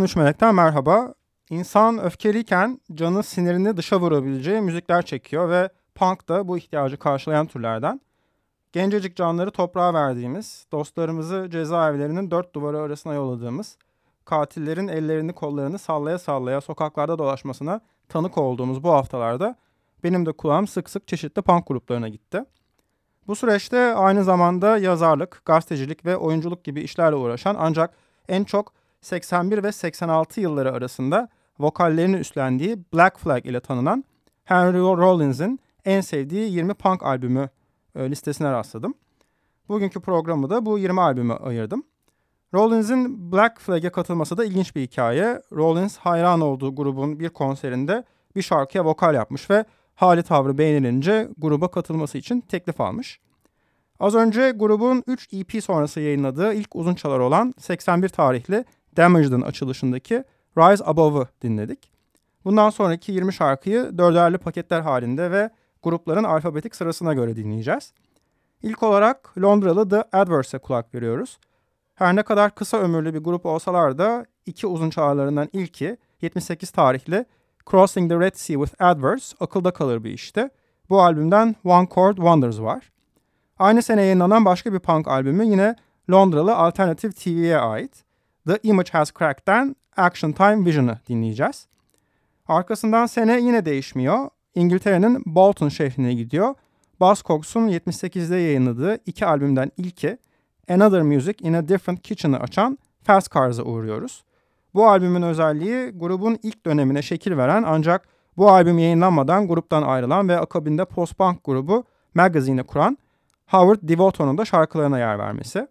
13 Melek'ten merhaba. İnsan öfkeliyken canı sinirini dışa vurabileceği müzikler çekiyor ve punk da bu ihtiyacı karşılayan türlerden. Gencecik canları toprağa verdiğimiz, dostlarımızı cezaevlerinin dört duvarı arasına yolladığımız, katillerin ellerini kollarını sallaya sallaya sokaklarda dolaşmasına tanık olduğumuz bu haftalarda benim de kulağım sık sık çeşitli punk gruplarına gitti. Bu süreçte aynı zamanda yazarlık, gazetecilik ve oyunculuk gibi işlerle uğraşan ancak en çok 81 ve 86 yılları arasında vokallerini üstlendiği Black Flag ile tanınan Henry Rollins'in en sevdiği 20 punk albümü e, listesine rastladım. Bugünkü programı da bu 20 albüme ayırdım. Rollins'in Black Flag'e katılması da ilginç bir hikaye. Rollins hayran olduğu grubun bir konserinde bir şarkıya vokal yapmış ve hali tavrı beğenilince gruba katılması için teklif almış. Az önce grubun 3 EP sonrası yayınladığı ilk uzun çalar olan 81 tarihli Damaged'ın açılışındaki Rise Above'ı dinledik. Bundan sonraki 20 şarkıyı dörderli paketler halinde ve grupların alfabetik sırasına göre dinleyeceğiz. İlk olarak Londralı The Adverse'e kulak veriyoruz. Her ne kadar kısa ömürlü bir grup olsalar da iki uzun çalarlarından ilki 78 tarihli Crossing the Red Sea with Adverse akılda kalır bir işti. Bu albümden One Chord Wonders var. Aynı sene yayınlanan başka bir punk albümü yine Londralı Alternative TV'ye ait. The Image Has Cracked'den Action Time Vision'ı dinleyeceğiz. Arkasından sene yine değişmiyor. İngiltere'nin Bolton şehrine gidiyor. Buzzcocks'un 78'de yayınladığı iki albümden ilki Another Music in a Different Kitchen'ı açan Fast Cars'a uğruyoruz. Bu albümün özelliği grubun ilk dönemine şekil veren ancak bu albüm yayınlanmadan gruptan ayrılan ve akabinde post-punk grubu Magazine'i kuran Howard Devoto'nun da şarkılarına yer vermesi.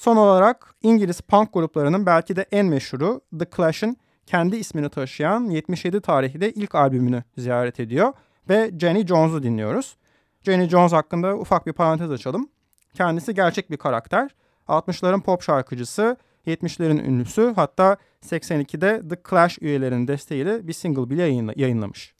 Son olarak İngiliz punk gruplarının belki de en meşhuru The Clash'ın kendi ismini taşıyan 77 tarihli ilk albümünü ziyaret ediyor ve Jenny Jones'u dinliyoruz. Jenny Jones hakkında ufak bir parantez açalım. Kendisi gerçek bir karakter. 60'ların pop şarkıcısı, 70'lerin ünlüsü hatta 82'de The Clash üyelerinin desteğiyle bir single bile yayınla yayınlamış.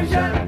Yeah.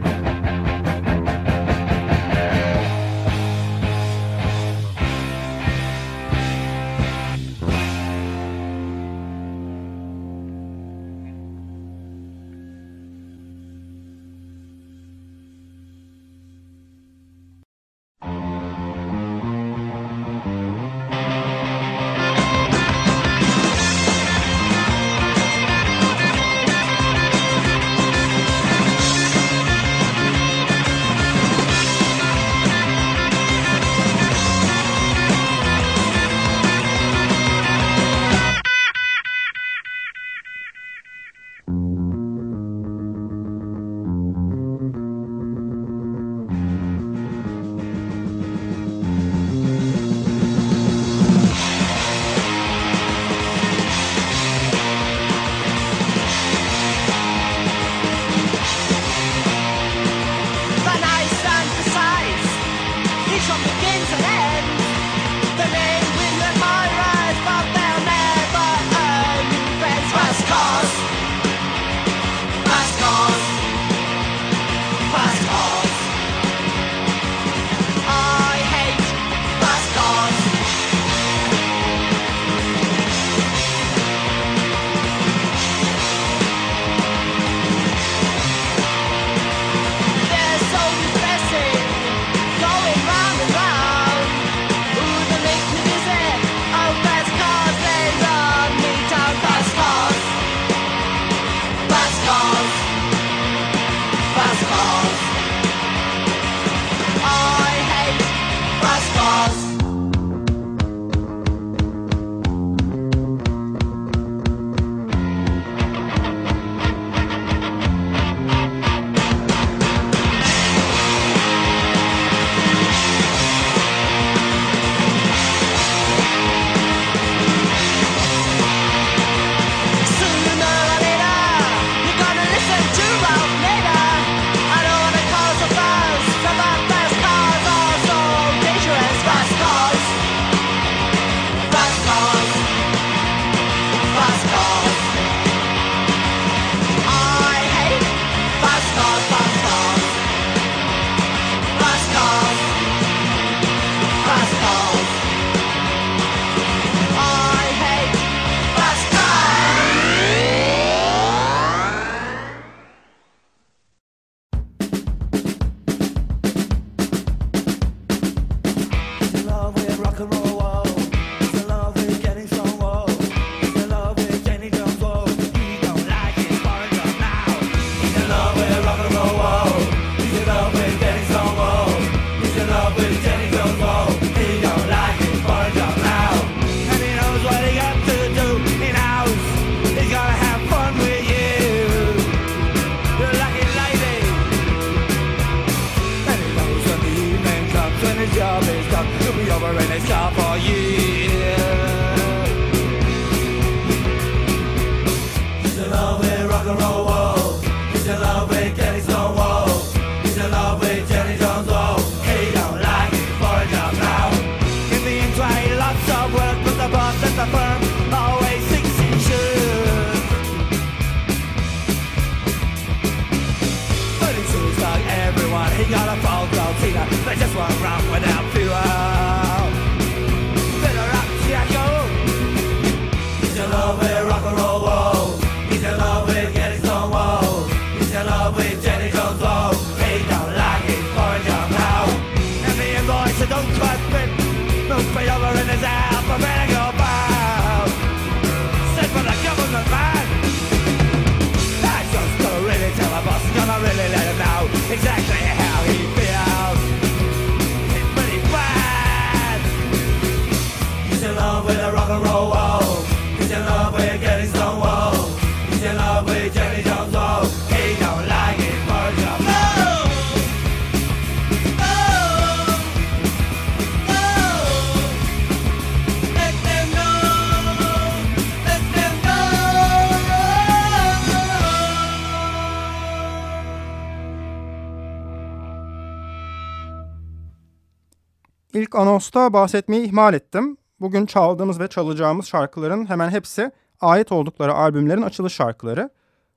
İlk anonsta bahsetmeyi ihmal ettim. Bugün çaldığımız ve çalacağımız şarkıların hemen hepsi ait oldukları albümlerin açılış şarkıları.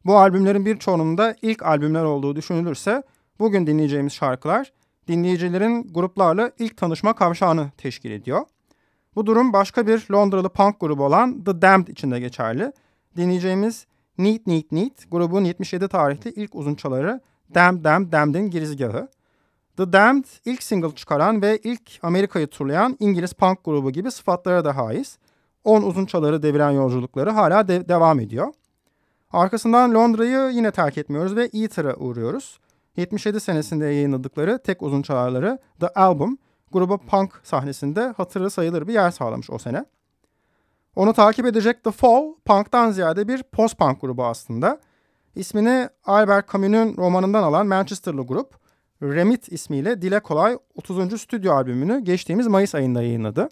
Bu albümlerin birçoğunun da ilk albümler olduğu düşünülürse bugün dinleyeceğimiz şarkılar dinleyicilerin gruplarla ilk tanışma kavşağını teşkil ediyor. Bu durum başka bir Londralı punk grubu olan The Damned için de geçerli. Dinleyeceğimiz Neat Neat Neat grubun 77 tarihli ilk uzunçaları Damn Damn Damned'in girizgahı. The Damned ilk single çıkaran ve ilk Amerika'yı turlayan İngiliz punk grubu gibi sıfatlara da haiz. 10 uzunçaları deviren yolculukları hala de- devam ediyor. Arkasından Londra'yı yine terk etmiyoruz ve Eater'a uğruyoruz. 77 senesinde yayınladıkları tek uzun çalarları The Album, gruba punk sahnesinde hatırı sayılır bir yer sağlamış o sene. Onu takip edecek The Fall, punk'tan ziyade bir post-punk grubu aslında. İsmini Albert Camus'un romanından alan Manchesterlı grup, Remit ismiyle dile kolay 30. stüdyo albümünü geçtiğimiz Mayıs ayında yayınladı.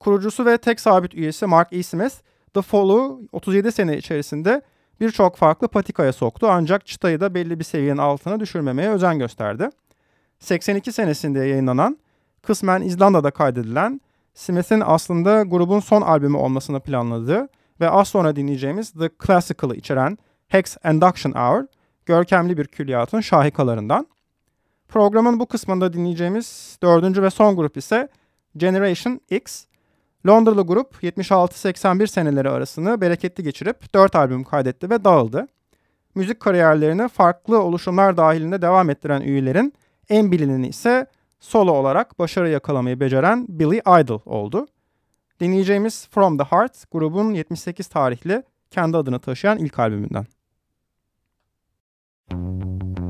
Kurucusu ve tek sabit üyesi Mark E. Smith, The Fall'u 37 sene içerisinde birçok farklı patikaya soktu ancak çıtayı da belli bir seviyenin altına düşürmemeye özen gösterdi. 82 senesinde yayınlanan, kısmen İzlanda'da kaydedilen, Smith'in aslında grubun son albümü olmasını planladığı ve az sonra dinleyeceğimiz The Classical'ı içeren Hex Induction Hour, görkemli bir külliyatın şahikalarından. Programın bu kısmında dinleyeceğimiz dördüncü ve son grup ise Generation X, Londralı grup 76-81 seneleri arasını bereketli geçirip 4 albüm kaydetti ve dağıldı. Müzik kariyerlerini farklı oluşumlar dahilinde devam ettiren üyelerin en bilineni ise solo olarak başarı yakalamayı beceren Billy Idol oldu. Dinleyeceğimiz From the Heart grubun 78 tarihli kendi adını taşıyan ilk albümünden. Just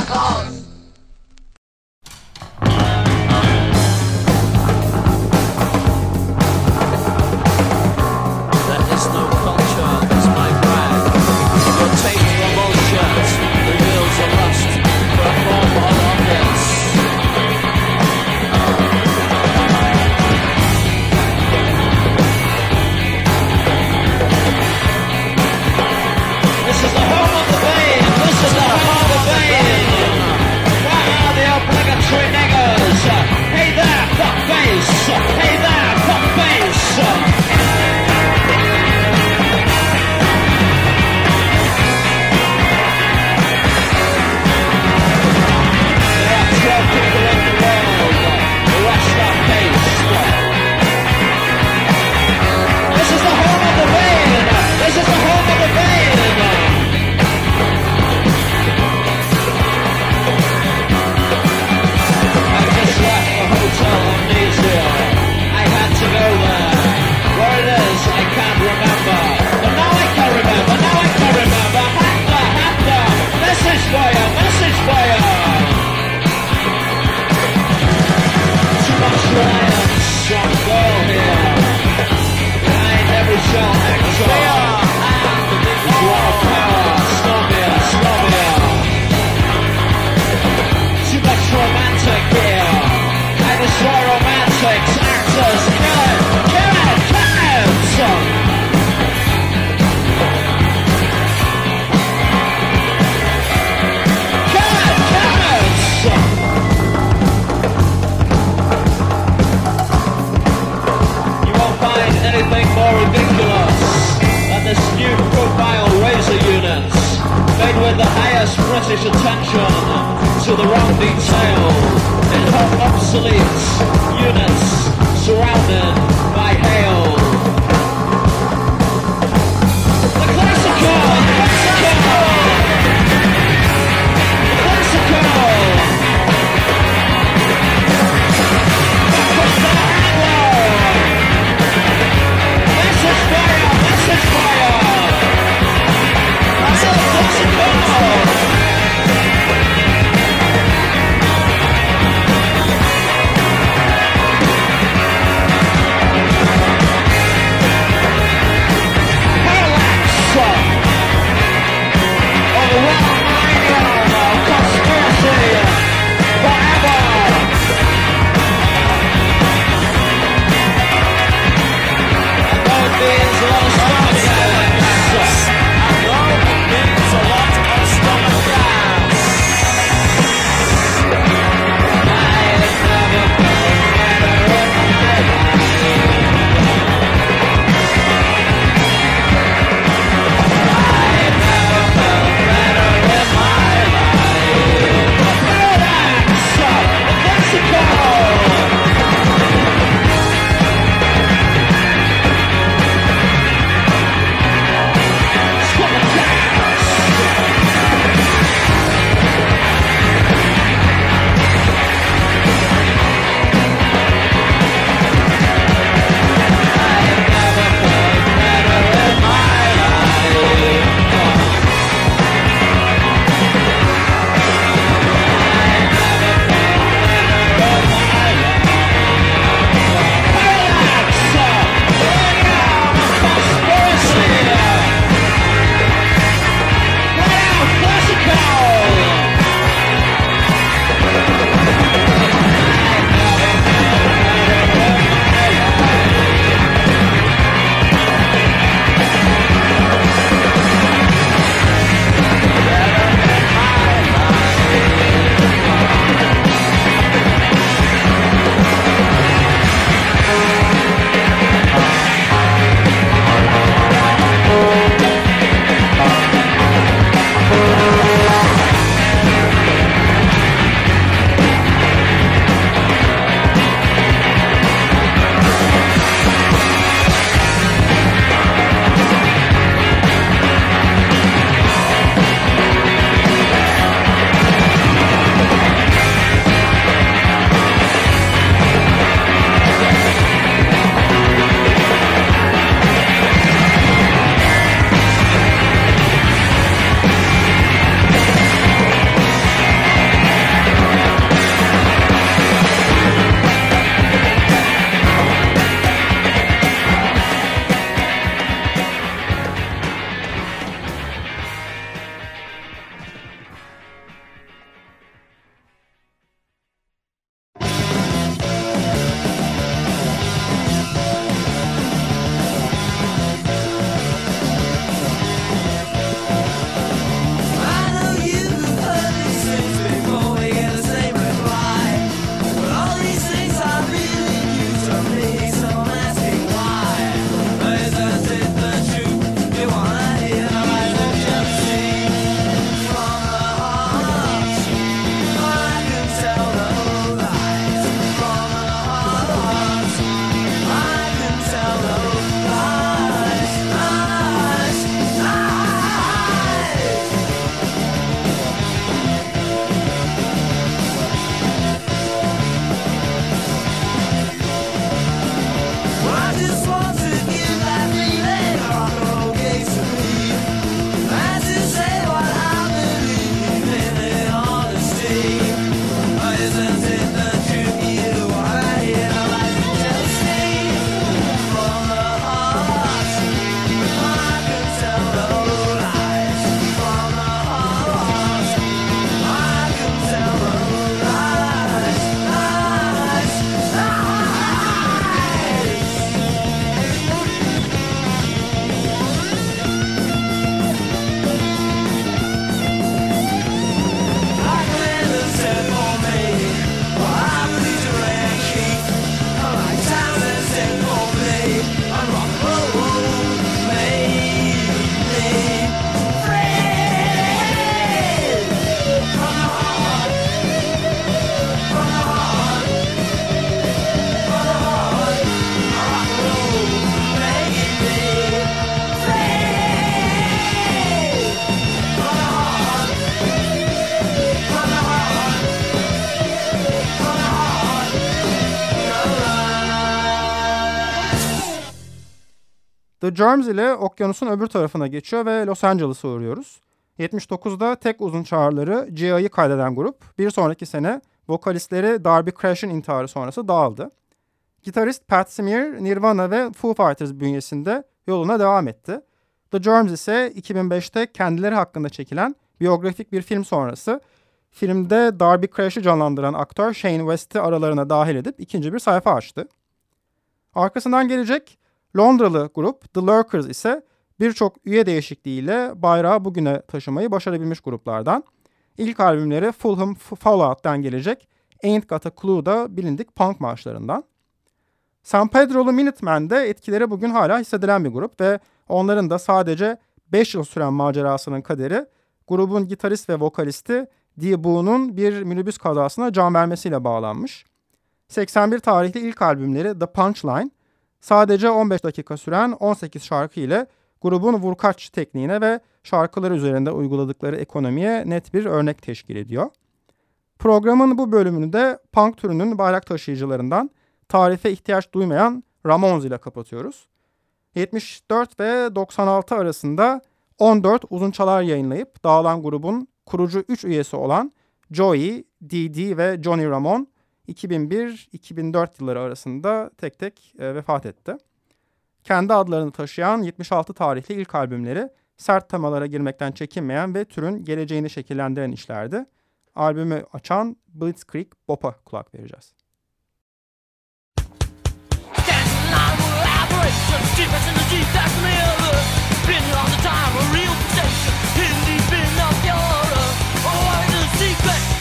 Oh. Germs ile okyanusun öbür tarafına geçiyor ve Los Angeles'a uğruyoruz. 79'da tek uzun çağrıları G.I.'yi kaydeden grup bir sonraki sene vokalistleri Darby Crash'in intiharı sonrası dağıldı. Gitarist Pat Smear, Nirvana ve Foo Fighters bünyesinde yoluna devam etti. The Germs ise 2005'te kendileri hakkında çekilen biyografik bir film sonrası filmde Darby Crash'ı canlandıran aktör Shane West'i aralarına dahil edip ikinci bir sayfa açtı. Arkasından gelecek Londralı grup The Lurkers ise birçok üye değişikliğiyle bayrağı bugüne taşımayı başarabilmiş gruplardan. İlk albümleri Fulham Fallout'tan gelecek Ain't Got a Clue da bilindik punk marşlarından. San Pedro'lu Minutemen'de etkileri bugün hala hissedilen bir grup ve onların da sadece 5 yıl süren macerasının kaderi grubun gitarist ve vokalisti Dee Boo'nun bir minibüs kazasına can vermesiyle bağlanmış. 81 tarihli ilk albümleri The Punchline sadece 15 dakika süren 18 şarkı ile grubun vurkaç tekniğine ve şarkılar üzerinde uyguladıkları ekonomiye net bir örnek teşkil ediyor. Programın bu bölümünü de punk türünün bayrak taşıyıcılarından tarife ihtiyaç duymayan Ramones ile kapatıyoruz. 74 ve 96 arasında 14 uzun çalar yayınlayıp dağılan grubun kurucu 3 üyesi olan Joey, Dee ve Johnny Ramone 2001-2004 yılları arasında tek tek e, vefat etti. Kendi adlarını taşıyan 76 tarihli ilk albümleri sert temalara girmekten çekinmeyen ve türün geleceğini şekillendiren işlerdi. Albümü açan Blitzkrieg Bop'a kulak vereceğiz. Been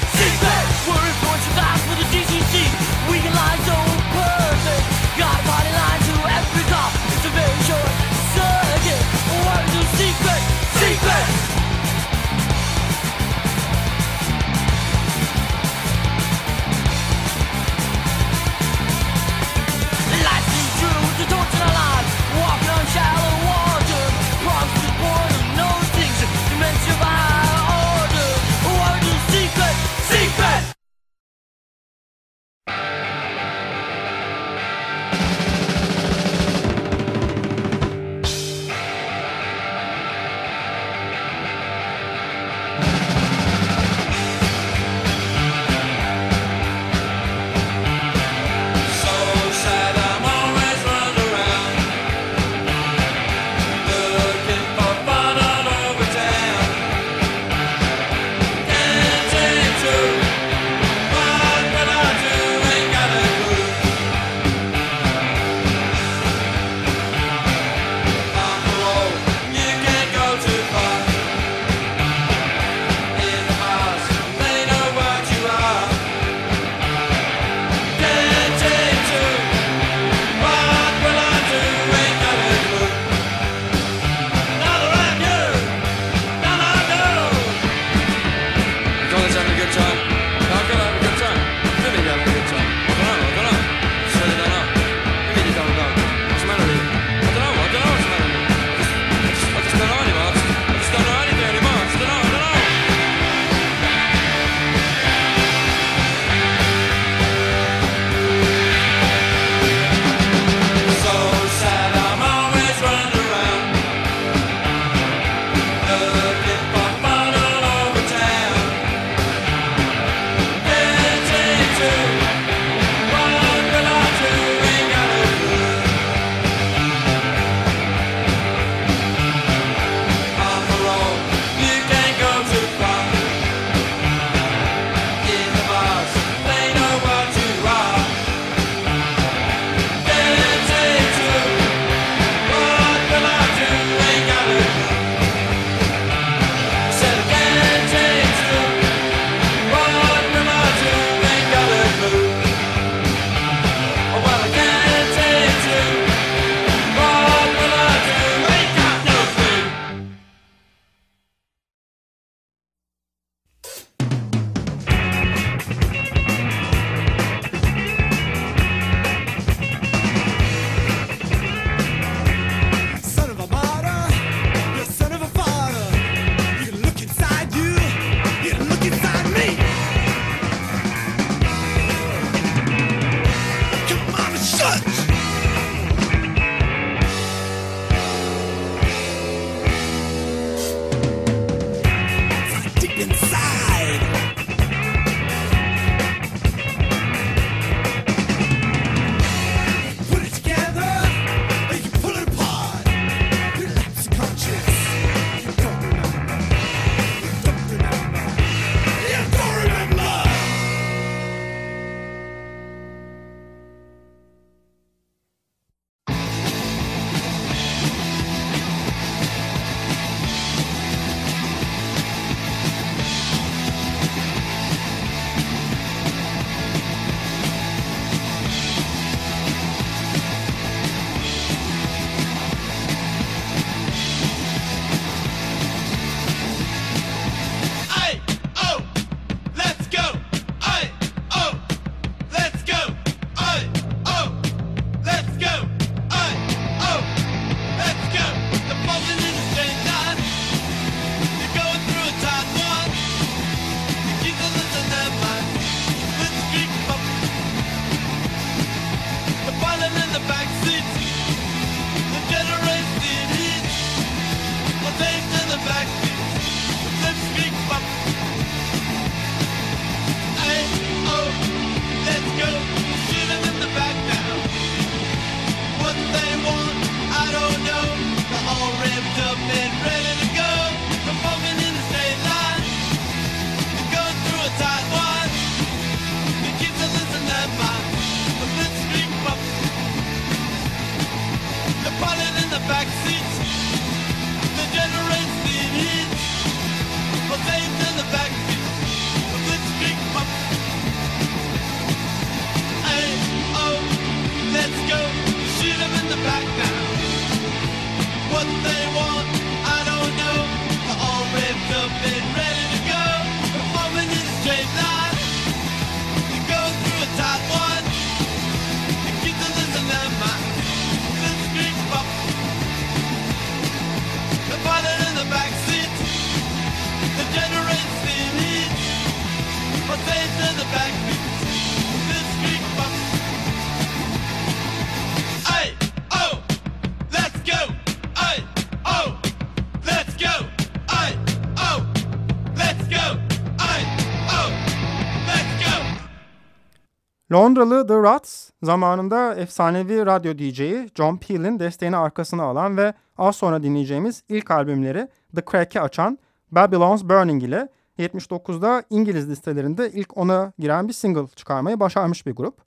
Londralı The Ruts zamanında efsanevi radyo DJ'i John Peel'in desteğini arkasına alan ve az sonra dinleyeceğimiz ilk albümleri The Crack'i açan Babylon's Burning ile 79'da İngiliz listelerinde ilk ona giren bir single çıkarmayı başarmış bir grup.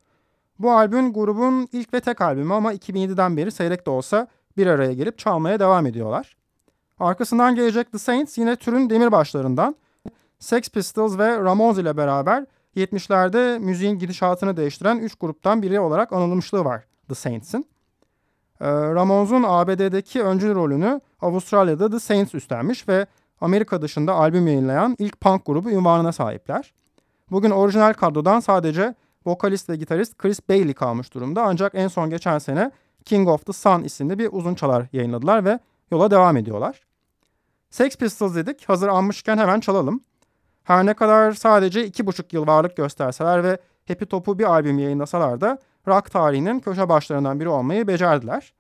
Bu albüm grubun ilk ve tek albümü ama 2007'den beri seyrek de olsa bir araya gelip çalmaya devam ediyorlar. Arkasından gelecek The Saints yine türün demirbaşlarından. Sex Pistols ve Ramones ile beraber 70'lerde müziğin gidişatını değiştiren 3 gruptan biri olarak anılmışlığı var The Saints'in. Ee, Ramones'un ABD'deki öncül rolünü Avustralya'da The Saints üstlenmiş ve Amerika dışında albüm yayınlayan ilk punk grubu ünvanına sahipler. Bugün orijinal kadrodan sadece vokalist ve gitarist Chris Bailey kalmış durumda ancak en son geçen sene King of the Sun isimli bir uzun çalar yayınladılar ve yola devam ediyorlar. Sex Pistols dedik hazır almışken hemen çalalım. Her ne kadar sadece iki buçuk yıl varlık gösterseler ve Happy Top'u bir albüm yayınlasalar da rock tarihinin köşe başlarından biri olmayı becerdiler.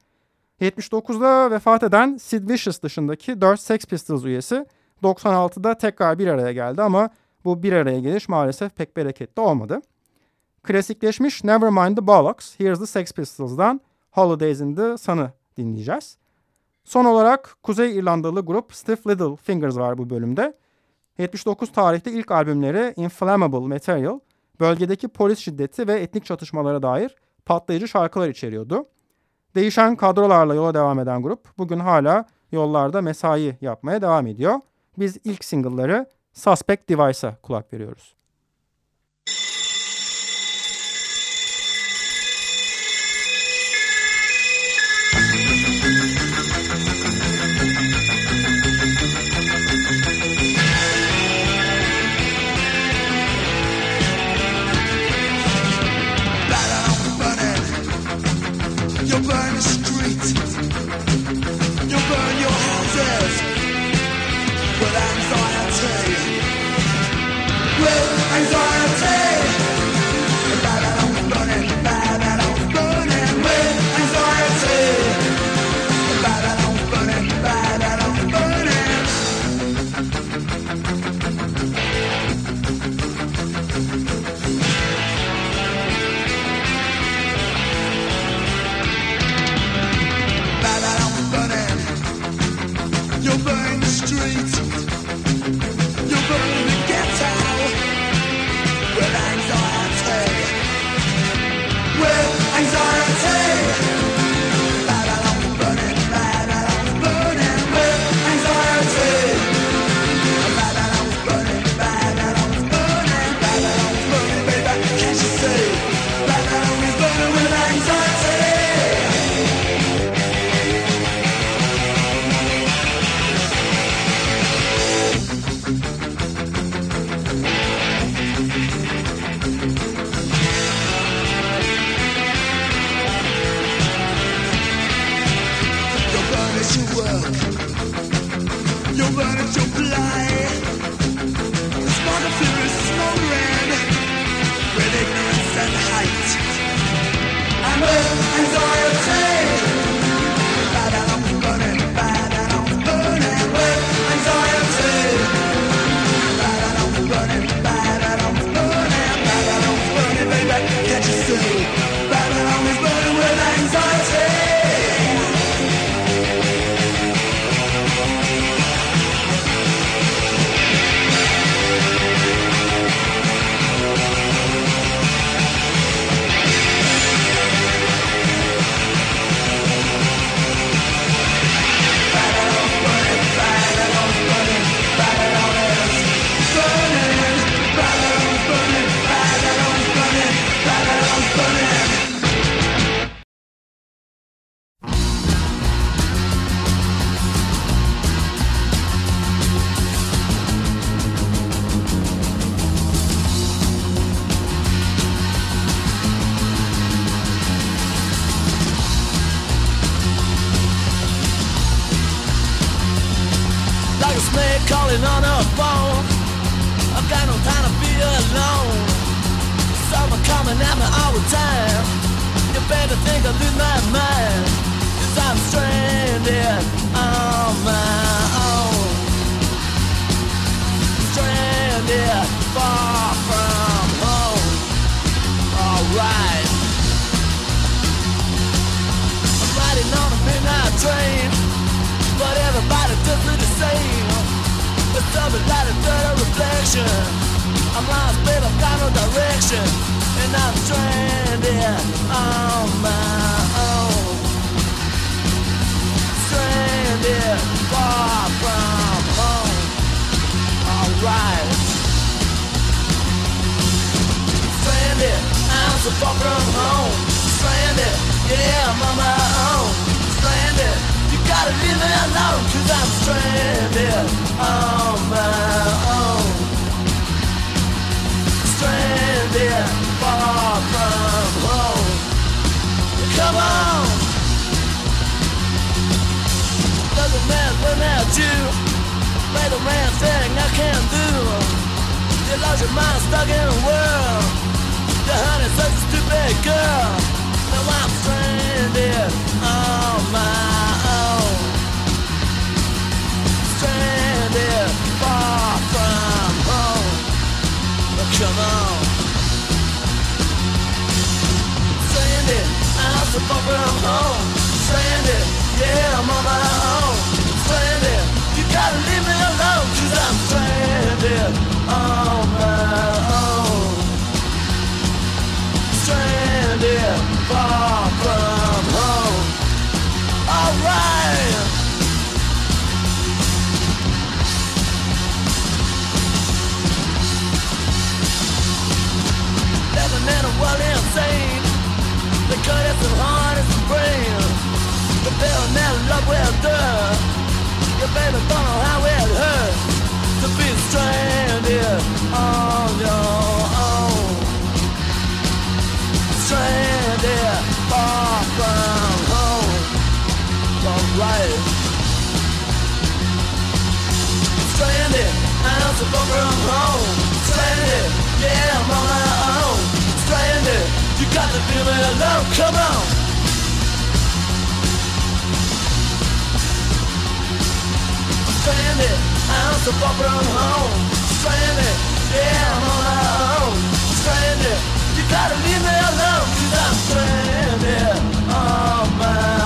79'da vefat eden Sid Vicious dışındaki 4 Sex Pistols üyesi 96'da tekrar bir araya geldi ama bu bir araya geliş maalesef pek bereketli olmadı. Klasikleşmiş Nevermind the Bollocks, Here's the Sex Pistols'dan Holidays in the Sun'ı dinleyeceğiz. Son olarak Kuzey İrlandalı grup Stiff Little Fingers var bu bölümde. 79 tarihte ilk albümleri Inflammable Material, bölgedeki polis şiddeti ve etnik çatışmalara dair patlayıcı şarkılar içeriyordu. Değişen kadrolarla yola devam eden grup bugün hala yollarda mesai yapmaya devam ediyor. Biz ilk single'ları Suspect Device'a kulak veriyoruz. Reflection. I'm lost, babe, I've got no direction. And I'm stranded on my own. Stranded far from home. Alright. Stranded, I'm so far from home. Stranded, yeah, I'm on my own. Stranded, you gotta leave me alone, cause I'm stranded on my own. Stranded, far from home. Come on. Doesn't matter without you. Play the man thing I can't do. You lost your mind stuck in a world. The honey's such a stupid girl. Now I'm stranded on my own. Stranded far come on. Stranded, I'm so far from home. Stranded, yeah, I'm on my own. Stranded, you gotta leave me alone, cause I'm stranded on my own. Stranded, far baby don't know how it hurts to be stranded on your own. Stranded far from home. I'm so from home. Stranded, yeah, I'm on my own. Stranded, you got alone. Come on. Stranded, I'm so far from home. Stranded, yeah, I'm on my own. Stranded, you gotta leave me alone. Cause I'm stranded on my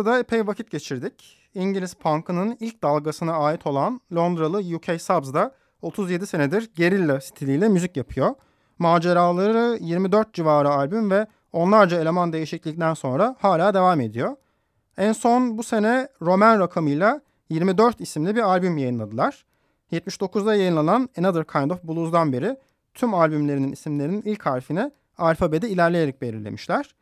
Bugün Londra'da epey vakit geçirdik. İngiliz punk'ının ilk dalgasına ait olan Londralı UK Subs'da 37 senedir gerilla stiliyle müzik yapıyor. Maceraları 24 civarı albüm ve onlarca eleman değişiklikten sonra hala devam ediyor. En son bu sene Roman rakamıyla 24 isimli bir albüm yayınladılar. 79'da yayınlanan Another Kind of Blues'dan beri tüm albümlerinin isimlerinin ilk harfini alfabede ilerleyerek belirlemişler.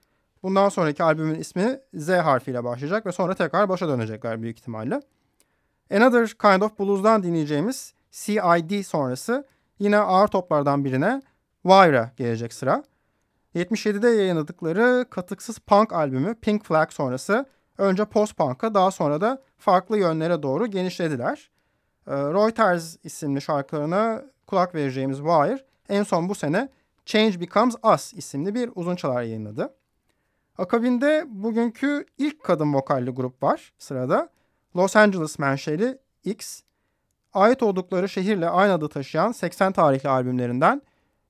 Bundan sonraki albümün ismi Z harfiyle başlayacak ve sonra tekrar başa dönecekler büyük ihtimalle. Another Kind of Blues'dan dinleyeceğimiz CID sonrası yine ağır toplardan birine Wire'a gelecek sıra. 77'de yayınladıkları katıksız punk albümü Pink Flag sonrası önce post-punk'a daha sonra da farklı yönlere doğru genişlediler. Ee, Reuters isimli şarkılarına kulak vereceğimiz Wire en son bu sene Change Becomes Us isimli bir uzun çalar yayınladı. Akabinde bugünkü ilk kadın vokalli grup var sırada. Los Angeles menşeli X. Ait oldukları şehirle aynı adı taşıyan 80 tarihli albümlerinden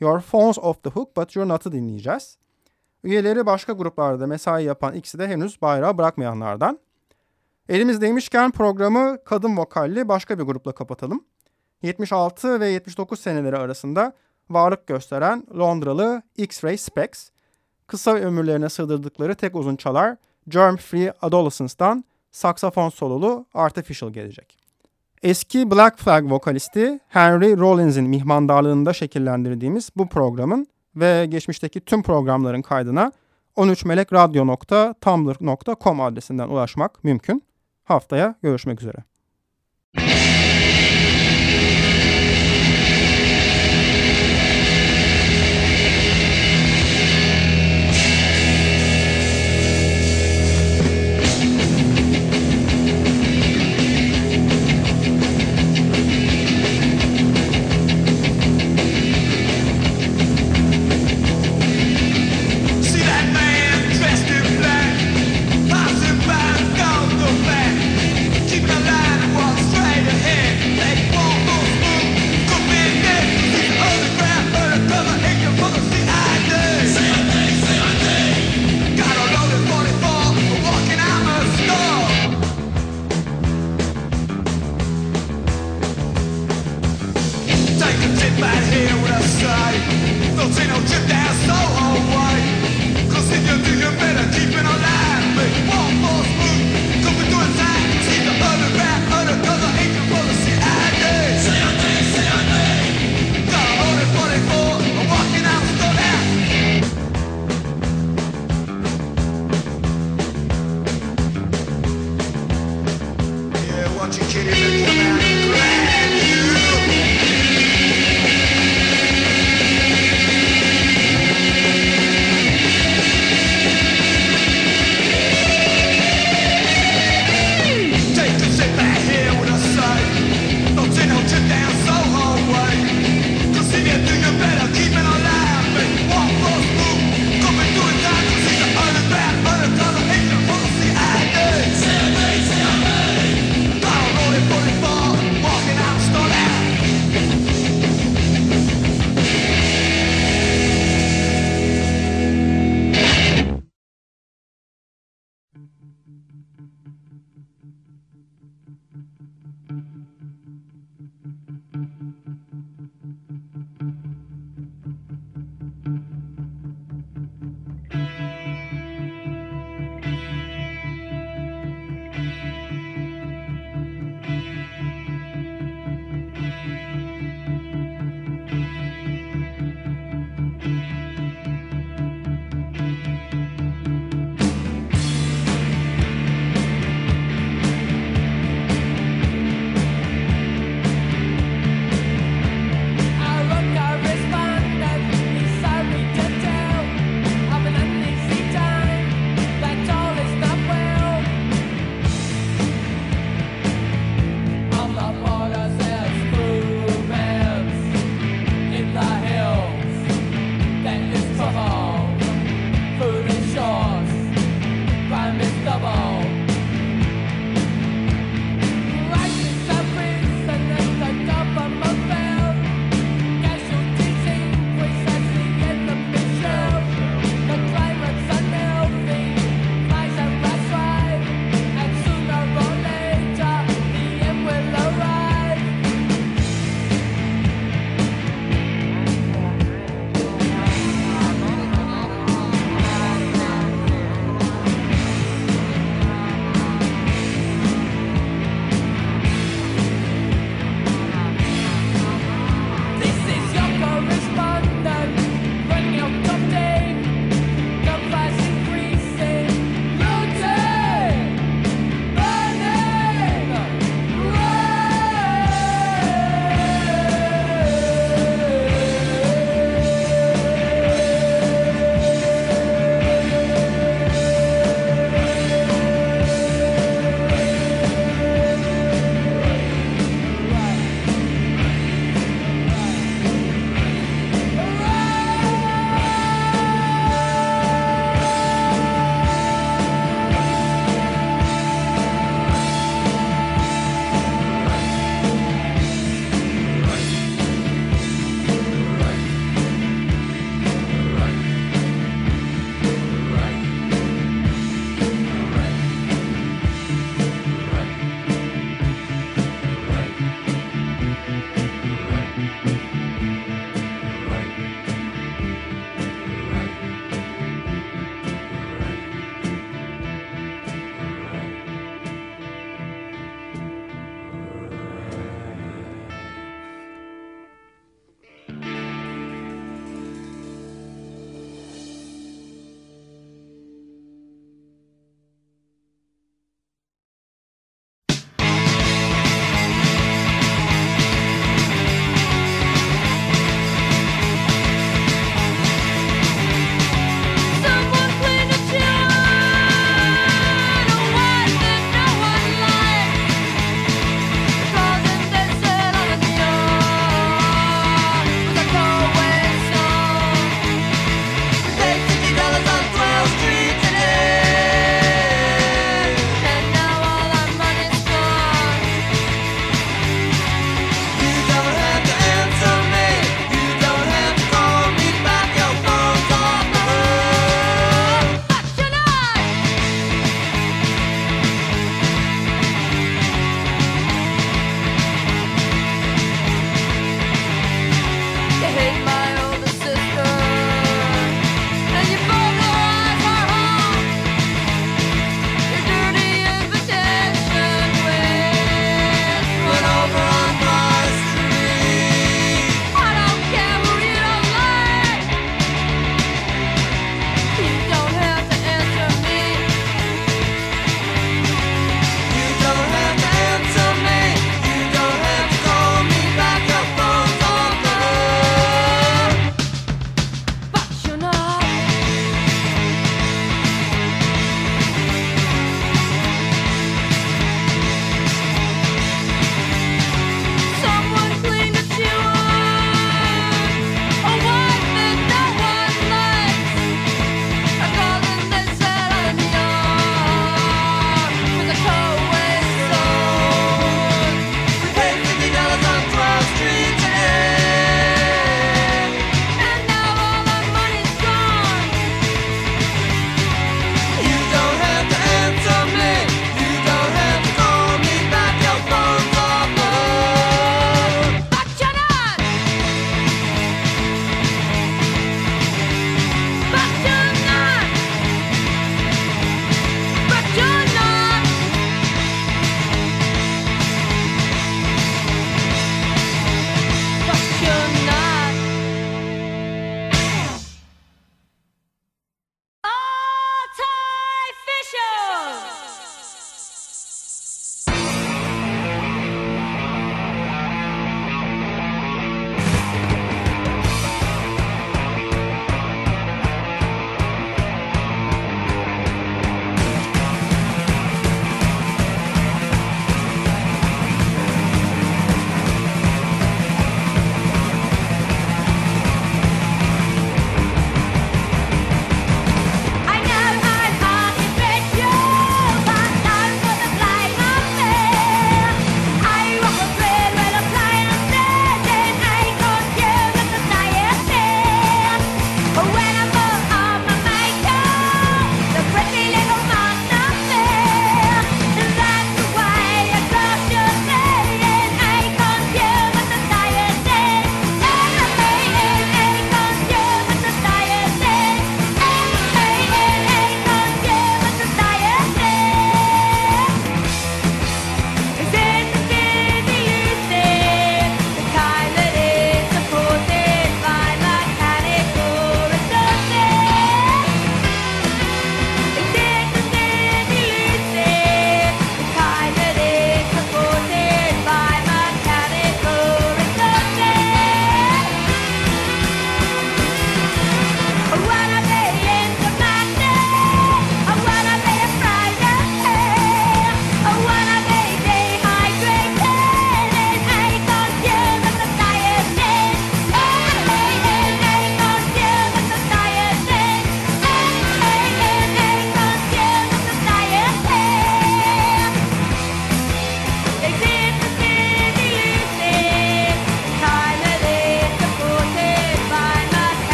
Your Phone's Off the Hook But You're Not'ı dinleyeceğiz. Üyeleri başka gruplarda mesai yapan X'i de henüz bayrağı bırakmayanlardan. Elimizdeymişken programı kadın vokalli başka bir grupla kapatalım. 76 ve 79 seneleri arasında varlık gösteren Londralı X-Ray Specs kısa ömürlerine sığdırdıkları tek uzun çalar Germ Free Adolescence'dan saksafon sololu Artificial gelecek. Eski Black Flag vokalisti Henry Rollins'in mihmandarlığında şekillendirdiğimiz bu programın ve geçmişteki tüm programların kaydına 13melekradyo.tumblr.com adresinden ulaşmak mümkün. Haftaya görüşmek üzere.